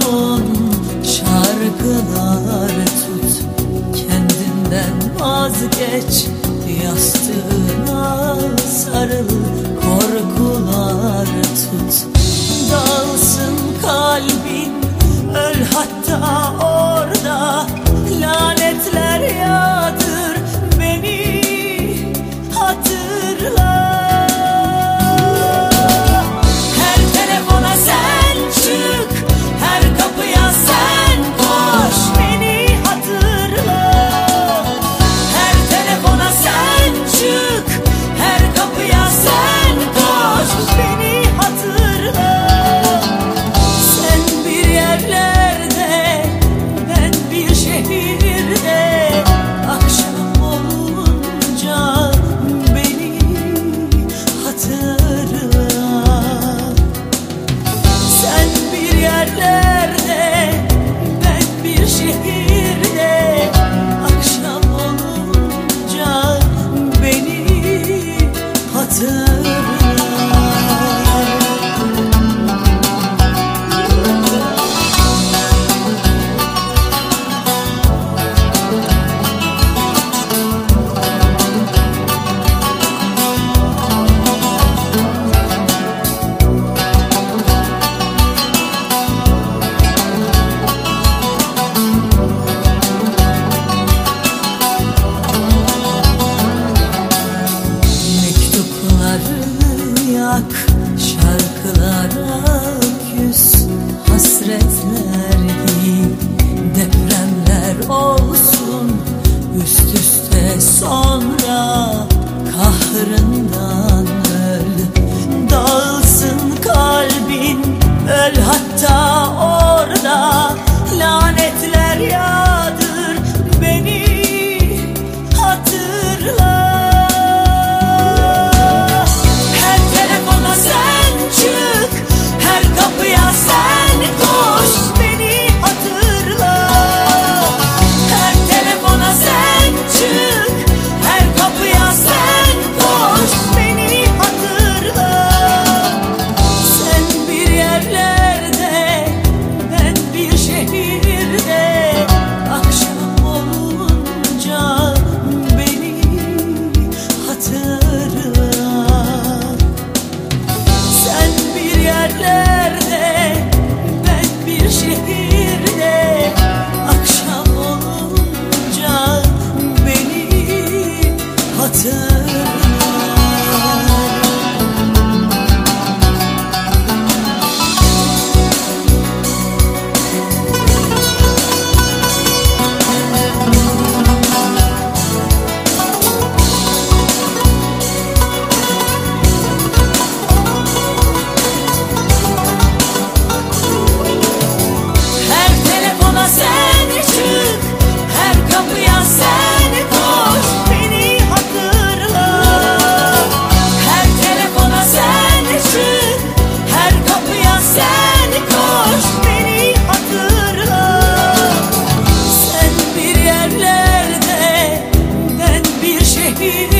mikrofonu Şarkılar tut. Kendinden vazgeç Yastığına sarıl. Korkular tut. Dağılsın kalbin Öl hatta feel